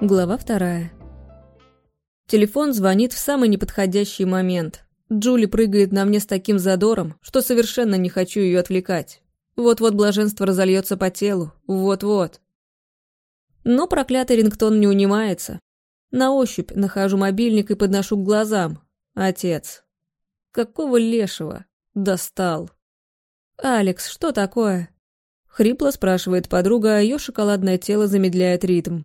Глава вторая. Телефон звонит в самый неподходящий момент. Джули прыгает на мне с таким задором, что совершенно не хочу ее отвлекать. Вот-вот блаженство разольется по телу, вот-вот. Но проклятый рингтон не унимается. На ощупь нахожу мобильник и подношу к глазам. Отец. Какого лешего? Достал. «Алекс, что такое?» Хрипло спрашивает подруга, а ее шоколадное тело замедляет ритм.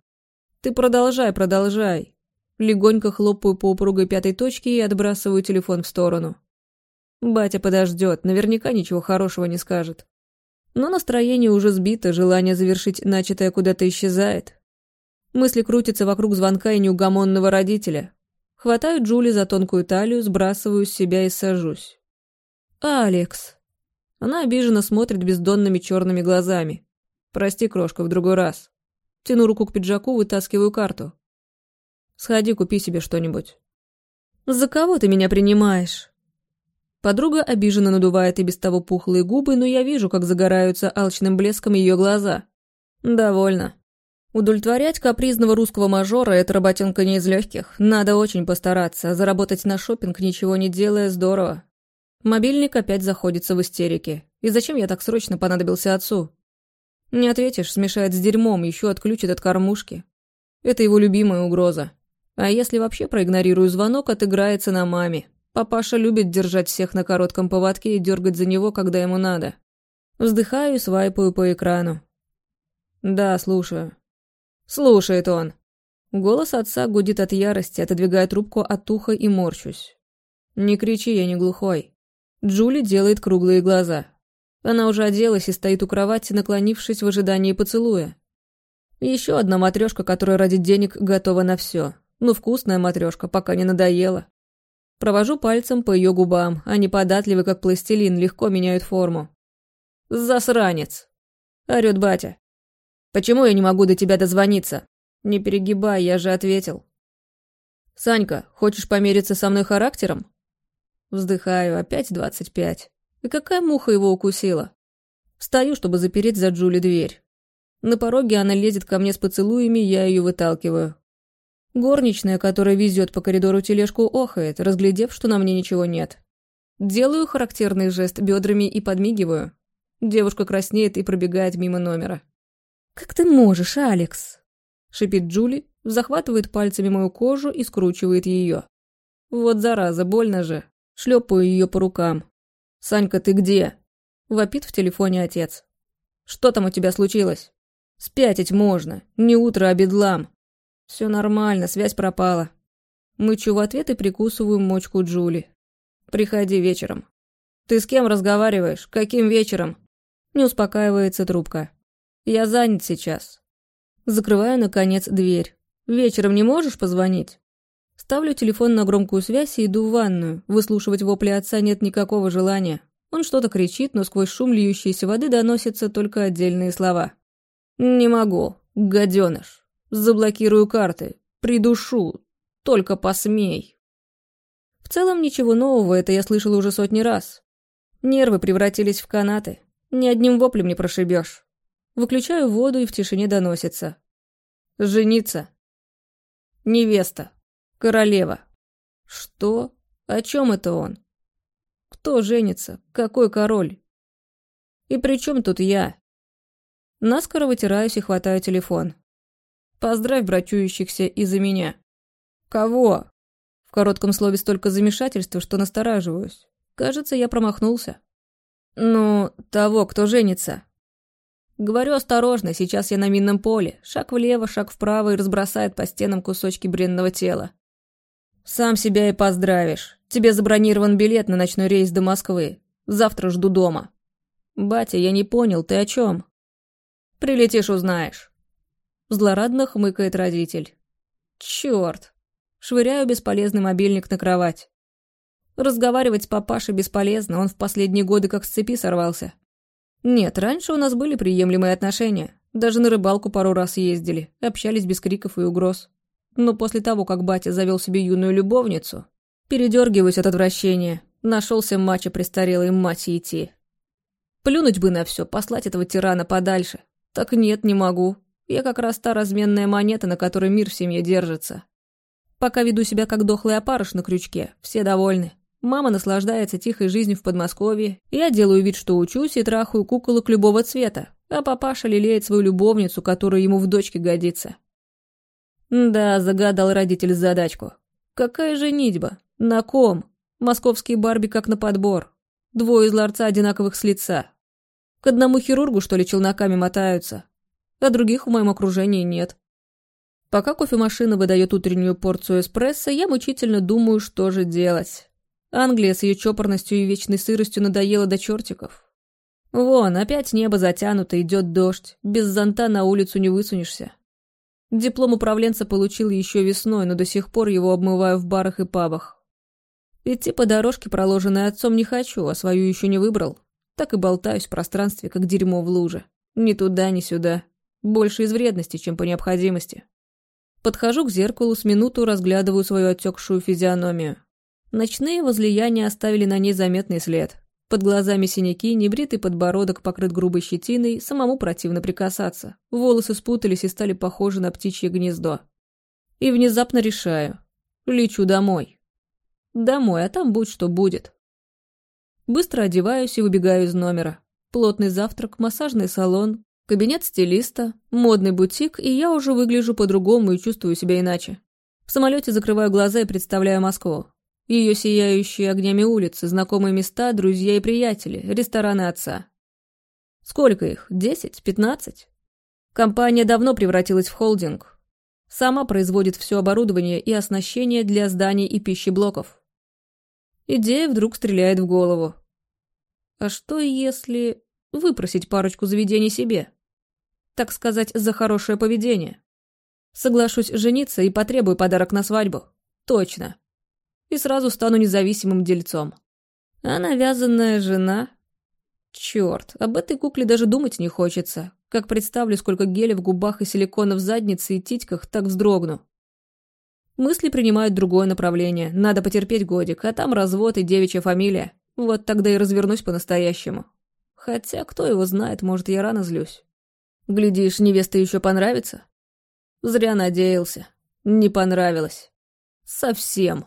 «Ты продолжай, продолжай». Легонько хлопаю по упругой пятой точке и отбрасываю телефон в сторону. Батя подождет, наверняка ничего хорошего не скажет. Но настроение уже сбито, желание завершить начатое куда-то исчезает. Мысли крутятся вокруг звонка и неугомонного родителя. Хватаю Джули за тонкую талию, сбрасываю с себя и сажусь. «Алекс!» Она обиженно смотрит бездонными черными глазами. «Прости, крошка, в другой раз». Тяну руку к пиджаку, вытаскиваю карту. «Сходи, купи себе что-нибудь». «За кого ты меня принимаешь?» Подруга обиженно надувает и без того пухлые губы, но я вижу, как загораются алчным блеском ее глаза. «Довольно». Удовлетворять капризного русского мажора – это работенка не из легких. Надо очень постараться, заработать на шопинг, ничего не делая, здорово. Мобильник опять заходится в истерике. И зачем я так срочно понадобился отцу? Не ответишь, смешает с дерьмом, еще отключит от кормушки. Это его любимая угроза. А если вообще проигнорирую звонок, отыграется на маме. Папаша любит держать всех на коротком поводке и дергать за него, когда ему надо. Вздыхаю и свайпаю по экрану. Да, слушаю. Слушает он. Голос отца гудит от ярости, отодвигая трубку от уха и морщусь. Не кричи, я не глухой. Джули делает круглые глаза. Она уже оделась и стоит у кровати, наклонившись в ожидании поцелуя. Еще одна матрешка, которая ради денег готова на все. Ну, вкусная матрешка, пока не надоела. Провожу пальцем по ее губам, они податливы, как пластилин, легко меняют форму. «Засранец!» — орёт батя. «Почему я не могу до тебя дозвониться?» «Не перегибай, я же ответил». «Санька, хочешь помериться со мной характером?» Вздыхаю, опять двадцать пять. И какая муха его укусила? Встаю, чтобы запереть за Джули дверь. На пороге она лезет ко мне с поцелуями, я ее выталкиваю. Горничная, которая везет по коридору тележку, охает, разглядев, что на мне ничего нет. Делаю характерный жест бедрами и подмигиваю. Девушка краснеет и пробегает мимо номера. «Как ты можешь, Алекс?» — шипит Джули, захватывает пальцами мою кожу и скручивает ее. «Вот зараза, больно же!» Шлепаю ее по рукам. «Санька, ты где?» Вопит в телефоне отец. «Что там у тебя случилось?» «Спятить можно. Не утро, а бедлам». «Все нормально, связь пропала». Мычу в ответ и прикусываю мочку Джули. «Приходи вечером». «Ты с кем разговариваешь? Каким вечером?» Не успокаивается трубка. «Я занят сейчас». Закрываю, наконец, дверь. «Вечером не можешь позвонить?» Ставлю телефон на громкую связь и иду в ванную. Выслушивать вопли отца нет никакого желания. Он что-то кричит, но сквозь шум льющейся воды доносятся только отдельные слова. «Не могу, гаденыш. Заблокирую карты. Придушу. Только посмей». В целом ничего нового, это я слышала уже сотни раз. Нервы превратились в канаты. Ни одним воплем не прошибешь. Выключаю воду и в тишине доносится. «Жениться». «Невеста». Королева. Что? О чем это он? Кто женится? Какой король? И при чем тут я? Наскоро вытираюсь и хватаю телефон. Поздравь брачующихся из-за меня. Кого? В коротком слове столько замешательства, что настораживаюсь. Кажется, я промахнулся. Ну, того, кто женится. Говорю осторожно, сейчас я на минном поле. Шаг влево, шаг вправо и разбросает по стенам кусочки бренного тела. «Сам себя и поздравишь. Тебе забронирован билет на ночной рейс до Москвы. Завтра жду дома». «Батя, я не понял, ты о чем?» «Прилетишь, узнаешь». Злорадно хмыкает родитель. «Черт!» Швыряю бесполезный мобильник на кровать. Разговаривать с папашей бесполезно, он в последние годы как с цепи сорвался. Нет, раньше у нас были приемлемые отношения. Даже на рыбалку пару раз ездили, общались без криков и угроз. Но после того, как батя завел себе юную любовницу, передергиваюсь от отвращения. Нашелся мачо престарелый мать идти. Плюнуть бы на все, послать этого тирана подальше. Так нет, не могу. Я как раз та разменная монета, на которой мир в семье держится. Пока веду себя как дохлый опарыш на крючке, все довольны. Мама наслаждается тихой жизнью в Подмосковье, я делаю вид, что учусь и трахаю куколок любого цвета, а папаша лелеет свою любовницу, которая ему в дочке годится. Да, загадал родитель задачку. Какая же нитьба? На ком? Московские Барби как на подбор. Двое из ларца одинаковых с лица. К одному хирургу, что ли, челноками мотаются. А других в моем окружении нет. Пока кофемашина выдает утреннюю порцию эспрессо, я мучительно думаю, что же делать. Англия с ее чопорностью и вечной сыростью надоела до чертиков. Вон, опять небо затянуто, идет дождь. Без зонта на улицу не высунешься. Диплом управленца получил еще весной, но до сих пор его обмываю в барах и пабах. Идти по дорожке, проложенной отцом, не хочу, а свою еще не выбрал. Так и болтаюсь в пространстве, как дерьмо в луже. Ни туда, ни сюда. Больше из вредности, чем по необходимости. Подхожу к зеркалу, с минуту разглядываю свою отекшую физиономию. Ночные возлияния оставили на ней заметный след. Под глазами синяки, небритый подбородок покрыт грубой щетиной, самому противно прикасаться. Волосы спутались и стали похожи на птичье гнездо. И внезапно решаю. Лечу домой. Домой, а там будь что будет. Быстро одеваюсь и выбегаю из номера. Плотный завтрак, массажный салон, кабинет стилиста, модный бутик, и я уже выгляжу по-другому и чувствую себя иначе. В самолете закрываю глаза и представляю Москву. Ее сияющие огнями улицы, знакомые места, друзья и приятели, рестораны отца. Сколько их? Десять? Пятнадцать? Компания давно превратилась в холдинг. Сама производит все оборудование и оснащение для зданий и пищеблоков. Идея вдруг стреляет в голову. А что если выпросить парочку заведений себе? Так сказать, за хорошее поведение. Соглашусь жениться и потребую подарок на свадьбу. Точно и сразу стану независимым дельцом. А навязанная жена... Черт, об этой кукле даже думать не хочется. Как представлю, сколько геля в губах и силикона в заднице и титьках, так вздрогну. Мысли принимают другое направление. Надо потерпеть годик, а там развод и девичья фамилия. Вот тогда и развернусь по-настоящему. Хотя, кто его знает, может, я рано злюсь. Глядишь, невеста еще понравится? Зря надеялся. Не понравилось. Совсем.